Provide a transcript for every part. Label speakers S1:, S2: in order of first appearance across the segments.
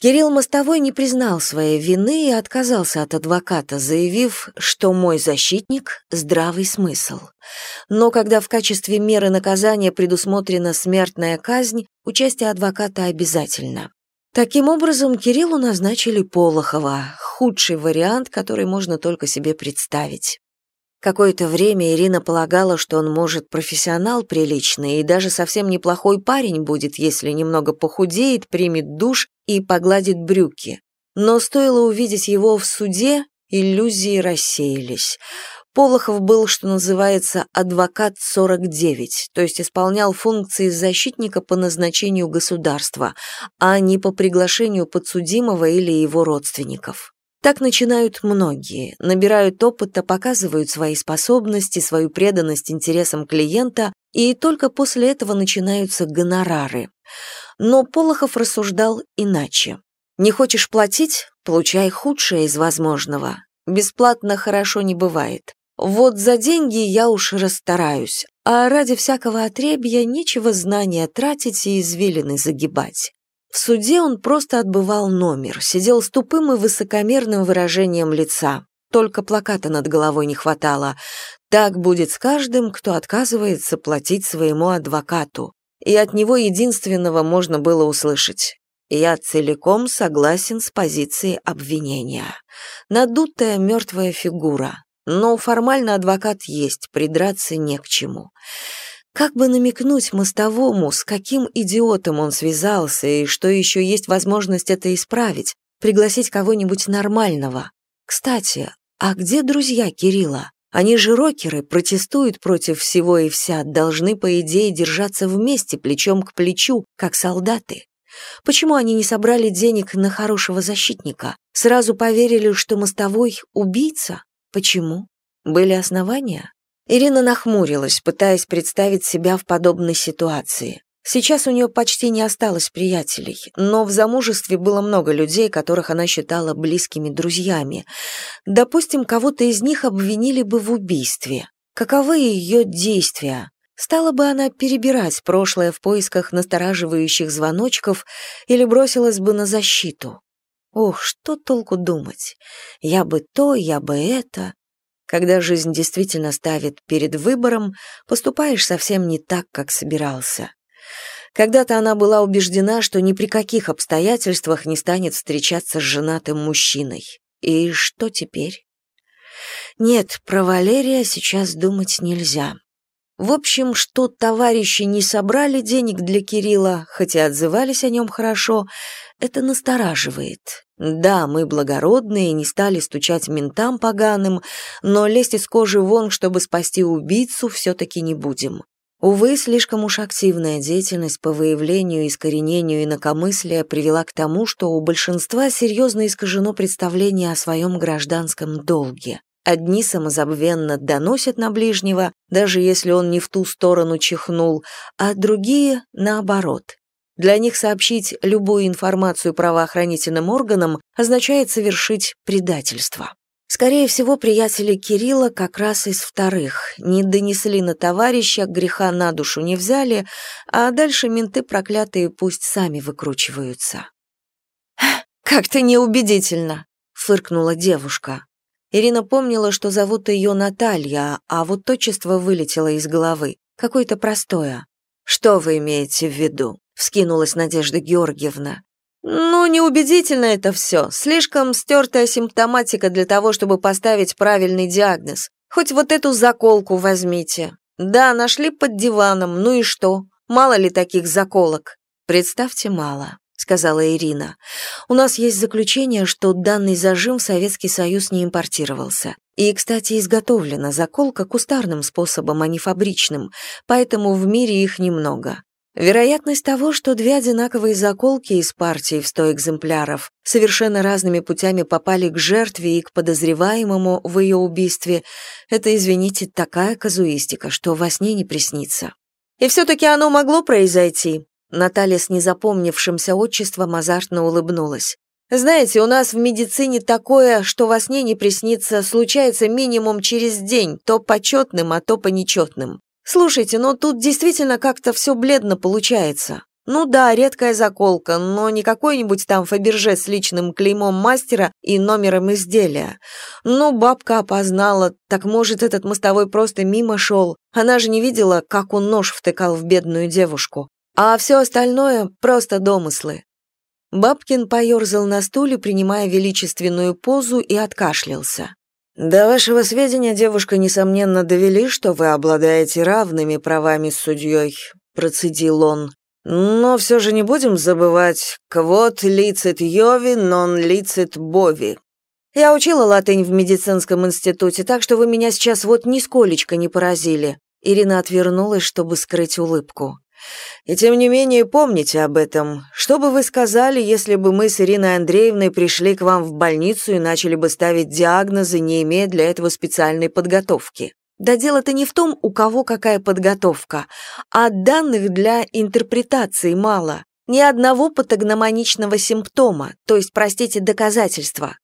S1: Кирилл Мостовой не признал своей вины и отказался от адвоката, заявив, что мой защитник – здравый смысл. Но когда в качестве меры наказания предусмотрена смертная казнь, участие адвоката обязательно. Таким образом, Кириллу назначили Полохова, худший вариант, который можно только себе представить. Какое-то время Ирина полагала, что он, может, профессионал приличный и даже совсем неплохой парень будет, если немного похудеет, примет душ и погладит брюки. Но стоило увидеть его в суде, иллюзии рассеялись. Полохов был, что называется, адвокат 49, то есть исполнял функции защитника по назначению государства, а не по приглашению подсудимого или его родственников. Так начинают многие, набирают опыта, показывают свои способности, свою преданность интересам клиента, и только после этого начинаются гонорары. Но Полохов рассуждал иначе. Не хочешь платить? Получай худшее из возможного. Бесплатно хорошо не бывает. Вот за деньги я уж расстараюсь, а ради всякого отребья нечего знания тратить и извилины загибать. В суде он просто отбывал номер, сидел с тупым и высокомерным выражением лица. Только плаката над головой не хватало. Так будет с каждым, кто отказывается платить своему адвокату. И от него единственного можно было услышать. Я целиком согласен с позицией обвинения. Надутая мертвая фигура. Но формально адвокат есть, придраться не к чему. Как бы намекнуть мостовому, с каким идиотом он связался, и что еще есть возможность это исправить, пригласить кого-нибудь нормального. Кстати, а где друзья Кирилла? Они же рокеры, протестуют против всего и вся, должны, по идее, держаться вместе, плечом к плечу, как солдаты. Почему они не собрали денег на хорошего защитника? Сразу поверили, что мостовой — убийца? Почему? Были основания? Ирина нахмурилась, пытаясь представить себя в подобной ситуации. Сейчас у нее почти не осталось приятелей, но в замужестве было много людей, которых она считала близкими друзьями. Допустим, кого-то из них обвинили бы в убийстве. Каковы ее действия? Стала бы она перебирать прошлое в поисках настораживающих звоночков или бросилась бы на защиту? Ох, что толку думать? Я бы то, я бы это. Когда жизнь действительно ставит перед выбором, поступаешь совсем не так, как собирался. Когда-то она была убеждена, что ни при каких обстоятельствах не станет встречаться с женатым мужчиной. И что теперь? Нет, про Валерия сейчас думать нельзя. В общем, что товарищи не собрали денег для Кирилла, хотя отзывались о нем хорошо, это настораживает. Да, мы благородные, не стали стучать ментам поганым, но лезть из кожи вон, чтобы спасти убийцу, все-таки не будем. Увы, слишком уж активная деятельность по выявлению искоренению инакомыслия привела к тому, что у большинства серьезно искажено представление о своем гражданском долге. Одни самозабвенно доносят на ближнего, даже если он не в ту сторону чихнул, а другие — наоборот, для них сообщить любую информацию правоохранительным органам означает совершить предательство. Скорее всего, приятели Кирилла как раз из вторых. Не донесли на товарища, греха на душу не взяли, а дальше менты проклятые пусть сами выкручиваются. «Как-то неубедительно», — фыркнула девушка. Ирина помнила, что зовут ее Наталья, а вот отчество вылетело из головы, какое-то простое. «Что вы имеете в виду?» Вскинулась Надежда Георгиевна. «Ну, неубедительно это все. Слишком стертая симптоматика для того, чтобы поставить правильный диагноз. Хоть вот эту заколку возьмите. Да, нашли под диваном, ну и что? Мало ли таких заколок?» «Представьте, мало», — сказала Ирина. «У нас есть заключение, что данный зажим в Советский Союз не импортировался. И, кстати, изготовлена заколка кустарным способом, а не фабричным, поэтому в мире их немного. Вероятность того, что две одинаковые заколки из партии в сто экземпляров совершенно разными путями попали к жертве и к подозреваемому в ее убийстве, это, извините, такая казуистика, что во сне не приснится. И все-таки оно могло произойти. Наталья с незапомнившимся отчеством азартно улыбнулась. Знаете, у нас в медицине такое, что во сне не приснится, случается минимум через день, то почетным, а то по нечетным. Слушайте, но тут действительно как-то все бледно получается. Ну да, редкая заколка, но не какой-нибудь там Фаберже с личным клеймом мастера и номером изделия. Ну, бабка опознала, так может, этот мостовой просто мимо шел. Она же не видела, как он нож втыкал в бедную девушку. А все остальное — просто домыслы. Бабкин поерзал на стуле, принимая величественную позу, и откашлялся. «До вашего сведения, девушка, несомненно, довели, что вы обладаете равными правами с судьей», — процедил он. «Но все же не будем забывать «квот лицет йови, нон лицет бови». Я учила латынь в медицинском институте, так что вы меня сейчас вот нисколечко не поразили». Ирина отвернулась, чтобы скрыть улыбку. И тем не менее помните об этом. Что бы вы сказали, если бы мы с Ириной Андреевной пришли к вам в больницу и начали бы ставить диагнозы, не имея для этого специальной подготовки? Да дело-то не в том, у кого какая подготовка, а данных для интерпретации мало. Ни одного патогномоничного симптома, то есть, простите, доказательства.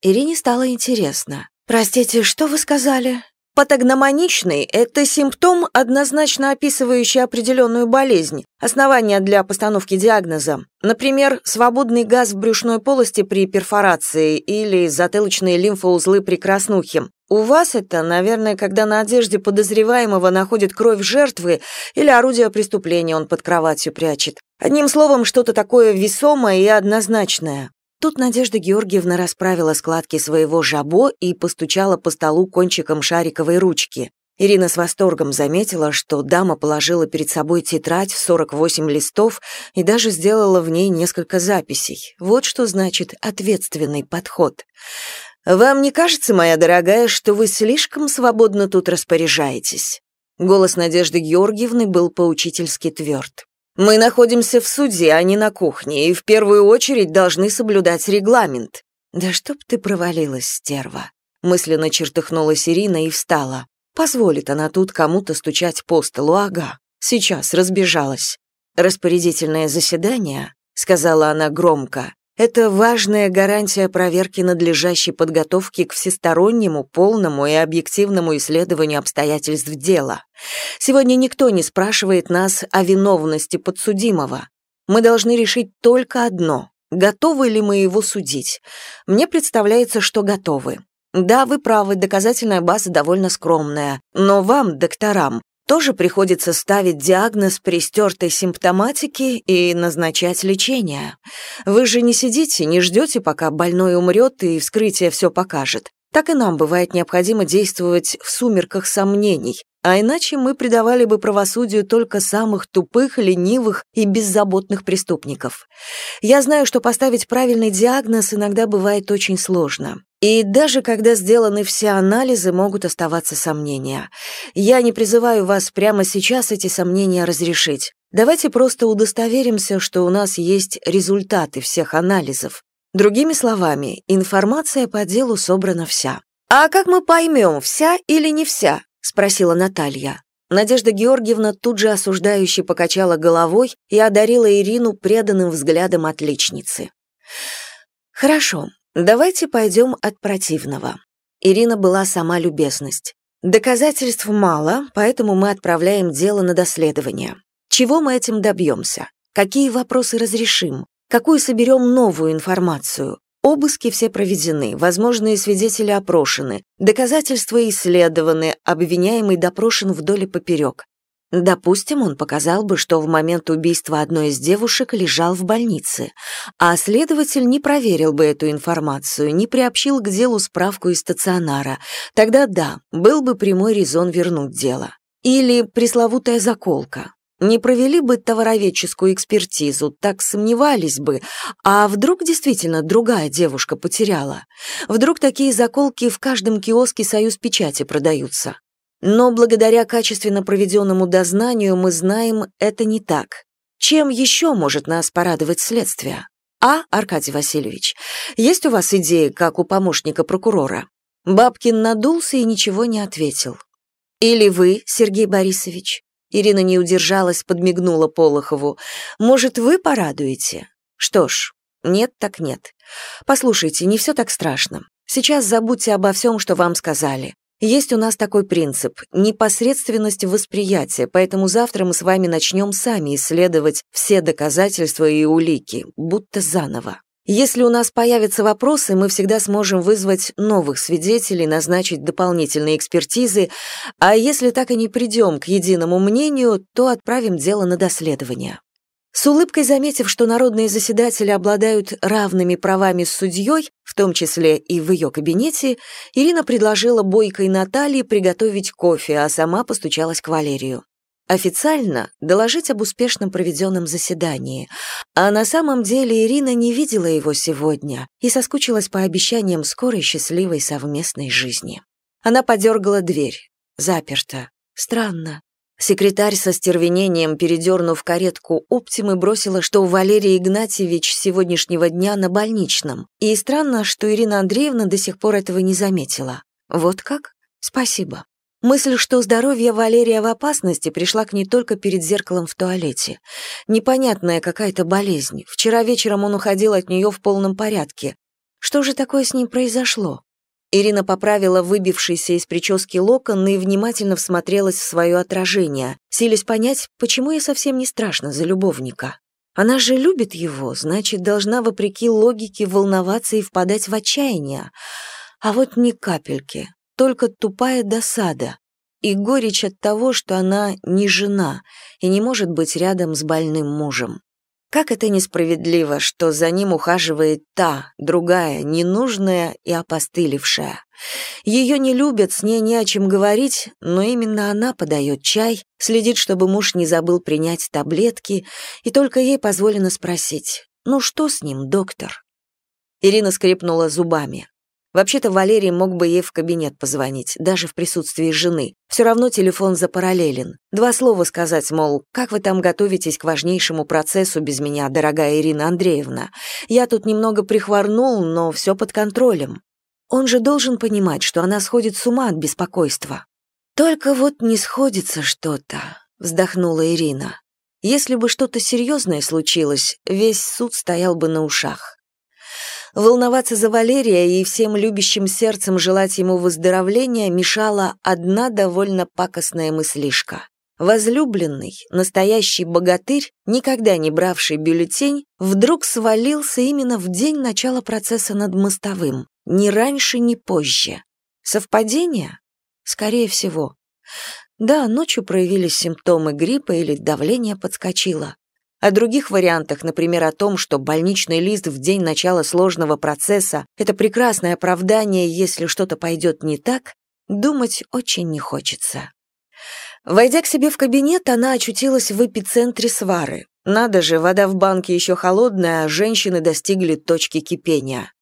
S1: Ирине стало интересно. «Простите, что вы сказали?» Патогномоничный – это симптом, однозначно описывающий определенную болезнь, основания для постановки диагноза. Например, свободный газ в брюшной полости при перфорации или затылочные лимфоузлы при краснухе. У вас это, наверное, когда на одежде подозреваемого находят кровь жертвы или орудие преступления он под кроватью прячет. Одним словом, что-то такое весомое и однозначное. Тут Надежда Георгиевна расправила складки своего жабо и постучала по столу кончиком шариковой ручки. Ирина с восторгом заметила, что дама положила перед собой тетрадь в 48 листов и даже сделала в ней несколько записей. Вот что значит ответственный подход. «Вам не кажется, моя дорогая, что вы слишком свободно тут распоряжаетесь?» Голос Надежды Георгиевны был поучительски тверд. Мы находимся в суде, а не на кухне, и в первую очередь должны соблюдать регламент. Да чтоб ты провалилась, стерва. Мысленно чертыхнулась Ирина и встала. Позволит она тут кому-то стучать по столу, ага. Сейчас разбежалась. Распорядительное заседание, сказала она громко, это важная гарантия проверки надлежащей подготовки к всестороннему, полному и объективному исследованию обстоятельств дела. Сегодня никто не спрашивает нас о виновности подсудимого. Мы должны решить только одно – готовы ли мы его судить. Мне представляется, что готовы. Да, вы правы, доказательная база довольно скромная, но вам, докторам, тоже приходится ставить диагноз при стертой симптоматике и назначать лечение. Вы же не сидите, не ждете, пока больной умрет и вскрытие все покажет. Так и нам бывает необходимо действовать в сумерках сомнений, а иначе мы предавали бы правосудию только самых тупых, ленивых и беззаботных преступников. Я знаю, что поставить правильный диагноз иногда бывает очень сложно. И даже когда сделаны все анализы, могут оставаться сомнения. Я не призываю вас прямо сейчас эти сомнения разрешить. Давайте просто удостоверимся, что у нас есть результаты всех анализов. Другими словами, информация по делу собрана вся. «А как мы поймем, вся или не вся?» — спросила Наталья. Надежда Георгиевна тут же осуждающе покачала головой и одарила Ирину преданным взглядом отличницы. «Хорошо, Давайте пойдем от противного. Ирина была сама любезность. Доказательств мало, поэтому мы отправляем дело на доследование. Чего мы этим добьемся? Какие вопросы разрешим? Какую соберем новую информацию? Обыски все проведены, возможные свидетели опрошены, доказательства исследованы, обвиняемый допрошен вдоль и поперек. Допустим, он показал бы, что в момент убийства одной из девушек лежал в больнице, а следователь не проверил бы эту информацию, не приобщил к делу справку из стационара. Тогда да, был бы прямой резон вернуть дело. Или пресловутая заколка. Не провели бы товароведческую экспертизу, так сомневались бы, а вдруг действительно другая девушка потеряла? Вдруг такие заколки в каждом киоске «Союз печати» продаются? Но благодаря качественно проведенному дознанию мы знаем, это не так. Чем еще может нас порадовать следствие? А, Аркадий Васильевич, есть у вас идеи, как у помощника прокурора? Бабкин надулся и ничего не ответил. Или вы, Сергей Борисович? Ирина не удержалась, подмигнула Полохову. Может, вы порадуете? Что ж, нет так нет. Послушайте, не все так страшно. Сейчас забудьте обо всем, что вам сказали. Есть у нас такой принцип – непосредственность восприятия, поэтому завтра мы с вами начнем сами исследовать все доказательства и улики, будто заново. Если у нас появятся вопросы, мы всегда сможем вызвать новых свидетелей, назначить дополнительные экспертизы, а если так и не придем к единому мнению, то отправим дело на доследование. С улыбкой заметив, что народные заседатели обладают равными правами с судьей, в том числе и в ее кабинете, Ирина предложила Бойко и Наталье приготовить кофе, а сама постучалась к Валерию. Официально доложить об успешном проведенном заседании, а на самом деле Ирина не видела его сегодня и соскучилась по обещаниям скорой счастливой совместной жизни. Она подергала дверь. Заперта. Странно. Секретарь со стервенением, передернув каретку Оптимы, бросила, что Валерий Игнатьевич сегодняшнего дня на больничном. И странно, что Ирина Андреевна до сих пор этого не заметила. Вот как? Спасибо. Мысль, что здоровье Валерия в опасности, пришла к ней только перед зеркалом в туалете. Непонятная какая-то болезнь. Вчера вечером он уходил от нее в полном порядке. Что же такое с ним произошло? Ирина поправила выбившийся из прически локон и внимательно всмотрелась в свое отражение, силясь понять, почему ей совсем не страшно за любовника. Она же любит его, значит, должна, вопреки логике, волноваться и впадать в отчаяние. А вот ни капельки, только тупая досада и горечь от того, что она не жена и не может быть рядом с больным мужем. Как это несправедливо, что за ним ухаживает та, другая, ненужная и опостылевшая. Ее не любят, с ней не о чем говорить, но именно она подает чай, следит, чтобы муж не забыл принять таблетки, и только ей позволено спросить, «Ну что с ним, доктор?» Ирина скрипнула зубами. Вообще-то Валерий мог бы ей в кабинет позвонить, даже в присутствии жены. Все равно телефон запараллелен. Два слова сказать, мол, как вы там готовитесь к важнейшему процессу без меня, дорогая Ирина Андреевна? Я тут немного прихворнул, но все под контролем. Он же должен понимать, что она сходит с ума от беспокойства. Только вот не сходится что-то, вздохнула Ирина. Если бы что-то серьезное случилось, весь суд стоял бы на ушах. Волноваться за Валерия и всем любящим сердцем желать ему выздоровления мешала одна довольно пакостная мыслишка. Возлюбленный, настоящий богатырь, никогда не бравший бюллетень, вдруг свалился именно в день начала процесса над мостовым, ни раньше, ни позже. Совпадение? Скорее всего. Да, ночью проявились симптомы гриппа или давление подскочило. О других вариантах, например, о том, что больничный лист в день начала сложного процесса – это прекрасное оправдание, если что-то пойдет не так, думать очень не хочется. Войдя к себе в кабинет, она очутилась в эпицентре свары. Надо же, вода в банке еще холодная, а женщины достигли точки кипения.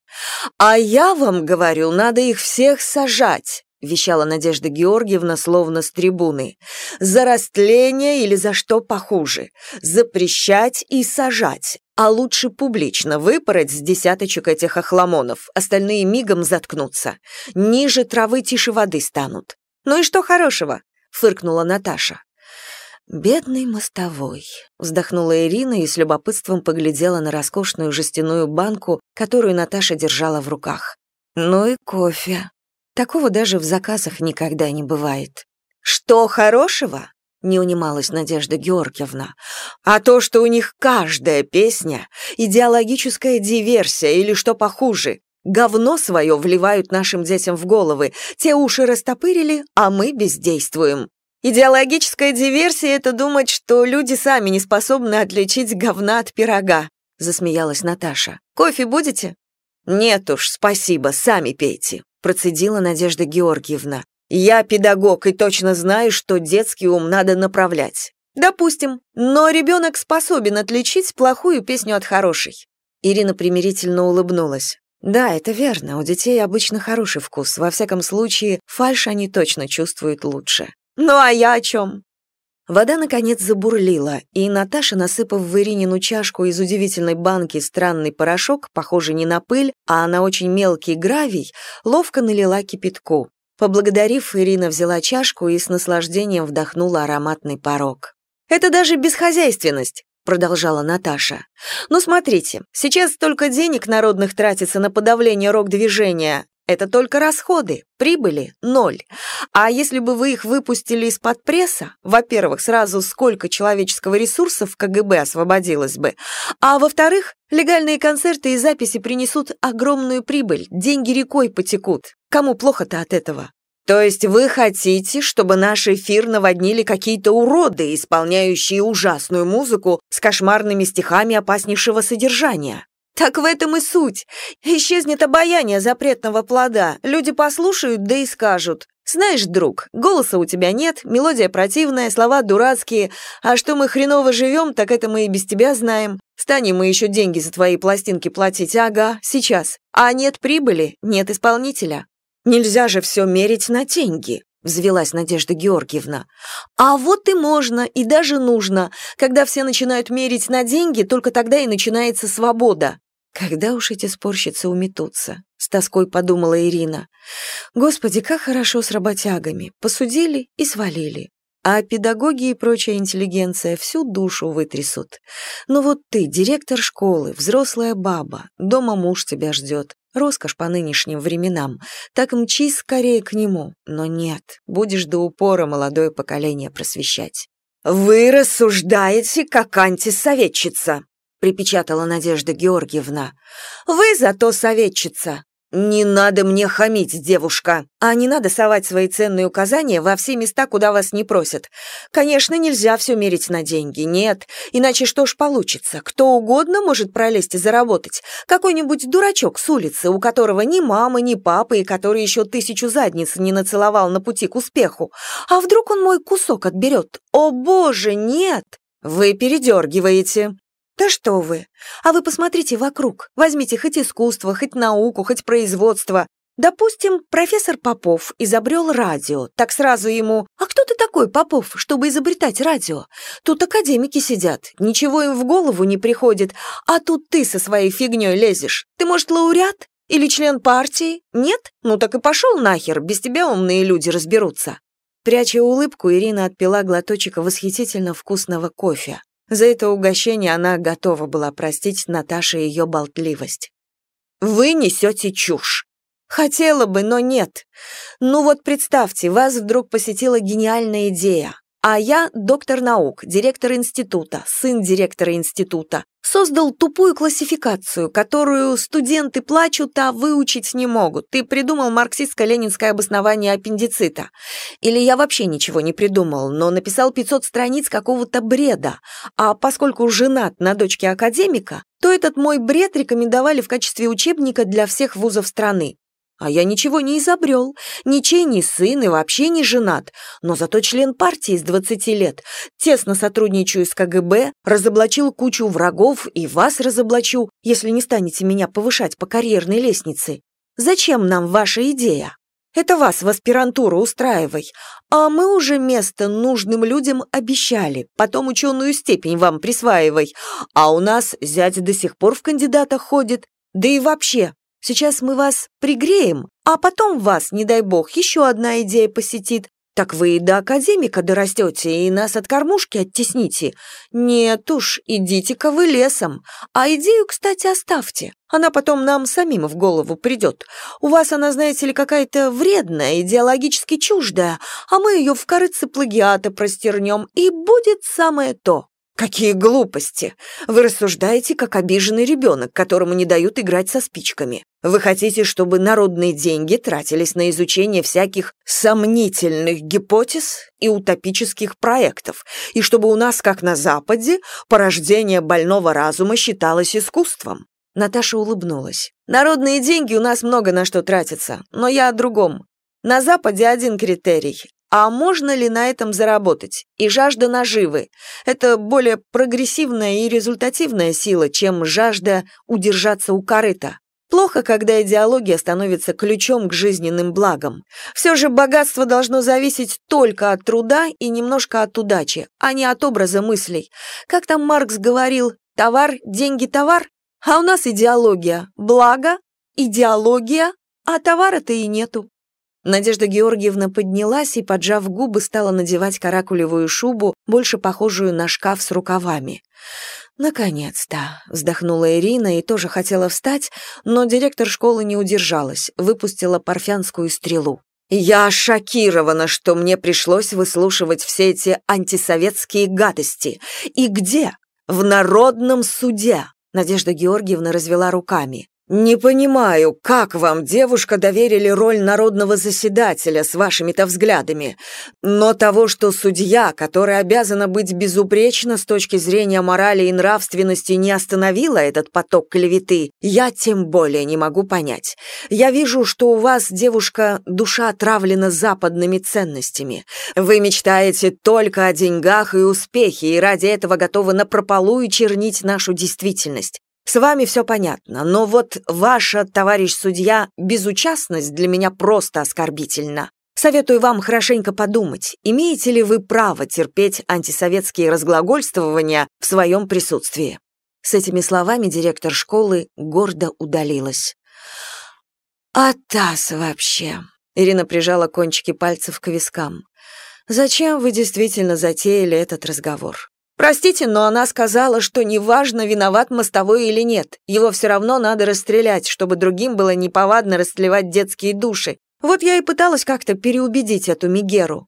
S1: «А я вам говорю, надо их всех сажать!» — вещала Надежда Георгиевна словно с трибуны. «За растление или за что похуже? Запрещать и сажать, а лучше публично выпороть с десяточек этих охламонов, остальные мигом заткнутся. Ниже травы тише воды станут. Ну и что хорошего?» — фыркнула Наташа. «Бедный мостовой», — вздохнула Ирина и с любопытством поглядела на роскошную жестяную банку, которую Наташа держала в руках. «Ну и кофе», Такого даже в заказах никогда не бывает. «Что хорошего?» — не унималась Надежда Георгиевна. «А то, что у них каждая песня — идеологическая диверсия или что похуже. Говно свое вливают нашим детям в головы. Те уши растопырили, а мы бездействуем. Идеологическая диверсия — это думать, что люди сами не способны отличить говна от пирога», — засмеялась Наташа. «Кофе будете?» «Нет уж, спасибо, сами пейте», процедила Надежда Георгиевна. «Я педагог и точно знаю, что детский ум надо направлять. Допустим, но ребенок способен отличить плохую песню от хорошей». Ирина примирительно улыбнулась. «Да, это верно, у детей обычно хороший вкус, во всяком случае, фальш они точно чувствуют лучше». «Ну а я о чем?» Вода, наконец, забурлила, и Наташа, насыпав в Иринину чашку из удивительной банки странный порошок, похожий не на пыль, а на очень мелкий гравий, ловко налила кипятку. Поблагодарив, Ирина взяла чашку и с наслаждением вдохнула ароматный порог. «Это даже бесхозяйственность. продолжала Наташа. «Ну, смотрите, сейчас столько денег народных тратится на подавление рок-движения. Это только расходы, прибыли – ноль. А если бы вы их выпустили из-под пресса, во-первых, сразу сколько человеческого ресурса в КГБ освободилось бы, а во-вторых, легальные концерты и записи принесут огромную прибыль, деньги рекой потекут. Кому плохо-то от этого? То есть вы хотите, чтобы наш эфир наводнили какие-то уроды, исполняющие ужасную музыку с кошмарными стихами опаснейшего содержания? Так в этом и суть. Исчезнет обаяние запретного плода. Люди послушают, да и скажут. Знаешь, друг, голоса у тебя нет, мелодия противная, слова дурацкие, а что мы хреново живем, так это мы и без тебя знаем. Станем мы еще деньги за твои пластинки платить, ага, сейчас. А нет прибыли, нет исполнителя. Нельзя же все мерить на деньги, взвелась Надежда Георгиевна. А вот и можно, и даже нужно. Когда все начинают мерить на деньги, только тогда и начинается свобода. Когда уж эти спорщицы уметутся? С тоской подумала Ирина. Господи, как хорошо с работягами. Посудили и свалили. А педагоги и прочая интеллигенция всю душу вытрясут. Ну вот ты, директор школы, взрослая баба, дома муж тебя ждет. Роскошь по нынешним временам. Так мчись скорее к нему. Но нет, будешь до упора молодое поколение просвещать. «Вы рассуждаете, как антисоветчица», — припечатала Надежда Георгиевна. «Вы зато советчица. «Не надо мне хамить, девушка, а не надо совать свои ценные указания во все места, куда вас не просят. Конечно, нельзя все мерить на деньги, нет, иначе что ж получится? Кто угодно может пролезть и заработать. Какой-нибудь дурачок с улицы, у которого ни мамы, ни папы, и который еще тысячу задниц не нацеловал на пути к успеху. А вдруг он мой кусок отберет? О боже, нет! Вы передергиваете. «Да что вы! А вы посмотрите вокруг. Возьмите хоть искусство, хоть науку, хоть производство. Допустим, профессор Попов изобрел радио. Так сразу ему «А кто ты такой, Попов, чтобы изобретать радио? Тут академики сидят, ничего им в голову не приходит, а тут ты со своей фигней лезешь. Ты, может, лауреат? Или член партии? Нет? Ну так и пошел нахер, без тебя умные люди разберутся». Пряча улыбку, Ирина отпила глоточек восхитительно вкусного кофе. За это угощение она готова была простить Наташе ее болтливость. «Вы несете чушь!» «Хотела бы, но нет. Ну вот представьте, вас вдруг посетила гениальная идея. А я доктор наук, директор института, сын директора института. Создал тупую классификацию, которую студенты плачут, а выучить не могут. Ты придумал марксистско-ленинское обоснование аппендицита. Или я вообще ничего не придумал, но написал 500 страниц какого-то бреда. А поскольку женат на дочке академика, то этот мой бред рекомендовали в качестве учебника для всех вузов страны. А я ничего не изобрел, ничей не сын и вообще не женат, но зато член партии с 20 лет. Тесно сотрудничаю с КГБ, разоблачил кучу врагов и вас разоблачу, если не станете меня повышать по карьерной лестнице. Зачем нам ваша идея? Это вас в аспирантуру устраивай. А мы уже место нужным людям обещали, потом ученую степень вам присваивай. А у нас зять до сих пор в кандидатах ходит. Да и вообще, Сейчас мы вас пригреем, а потом вас, не дай бог, еще одна идея посетит. Так вы и до академика дорастете, и нас от кормушки оттесните. Нет уж, идите-ка вы лесом. А идею, кстати, оставьте. Она потом нам самим в голову придет. У вас она, знаете ли, какая-то вредная, идеологически чуждая, а мы ее в корыце плагиата простернем, и будет самое то. «Какие глупости! Вы рассуждаете, как обиженный ребенок, которому не дают играть со спичками. Вы хотите, чтобы народные деньги тратились на изучение всяких сомнительных гипотез и утопических проектов, и чтобы у нас, как на Западе, порождение больного разума считалось искусством?» Наташа улыбнулась. «Народные деньги у нас много на что тратятся, но я о другом. На Западе один критерий а можно ли на этом заработать? И жажда наживы. Это более прогрессивная и результативная сила, чем жажда удержаться у корыта. Плохо, когда идеология становится ключом к жизненным благам. Все же богатство должно зависеть только от труда и немножко от удачи, а не от образа мыслей. Как там Маркс говорил, товар, деньги, товар? А у нас идеология, благо, идеология, а товара-то и нету. Надежда Георгиевна поднялась и, поджав губы, стала надевать каракулевую шубу, больше похожую на шкаф с рукавами. «Наконец-то!» — вздохнула Ирина и тоже хотела встать, но директор школы не удержалась, выпустила парфянскую стрелу. «Я шокирована, что мне пришлось выслушивать все эти антисоветские гадости. И где? В Народном суде!» Надежда Георгиевна развела руками. «Не понимаю, как вам, девушка, доверили роль народного заседателя с вашими-то взглядами, но того, что судья, которая обязана быть безупречна с точки зрения морали и нравственности, не остановила этот поток клеветы, я тем более не могу понять. Я вижу, что у вас, девушка, душа отравлена западными ценностями. Вы мечтаете только о деньгах и успехе, и ради этого готовы напропалую чернить нашу действительность. С вами все понятно, но вот ваша, товарищ судья, безучастность для меня просто оскорбительна. Советую вам хорошенько подумать, имеете ли вы право терпеть антисоветские разглагольствования в своем присутствии. С этими словами директор школы гордо удалилась. «А таз вообще!» Ирина прижала кончики пальцев к вискам. «Зачем вы действительно затеяли этот разговор? Простите, но она сказала, что неважно, виноват мостовой или нет, его все равно надо расстрелять, чтобы другим было неповадно растлевать детские души. Вот я и пыталась как-то переубедить эту Мигеру.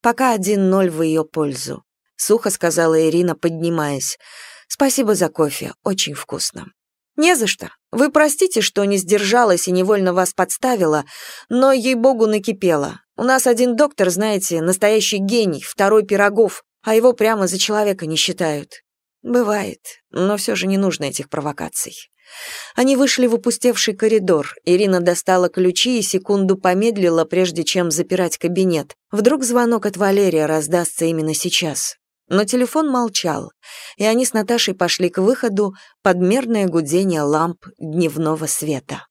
S1: Пока один ноль в ее пользу. Сухо сказала Ирина, поднимаясь. Спасибо за кофе, очень вкусно. Не за что. Вы простите, что не сдержалась и невольно вас подставила, но ей-богу накипела. У нас один доктор, знаете, настоящий гений, второй Пирогов а его прямо за человека не считают. Бывает, но все же не нужно этих провокаций. Они вышли в опустевший коридор. Ирина достала ключи и секунду помедлила, прежде чем запирать кабинет. Вдруг звонок от Валерия раздастся именно сейчас. Но телефон молчал, и они с Наташей пошли к выходу под мерное гудение ламп дневного света.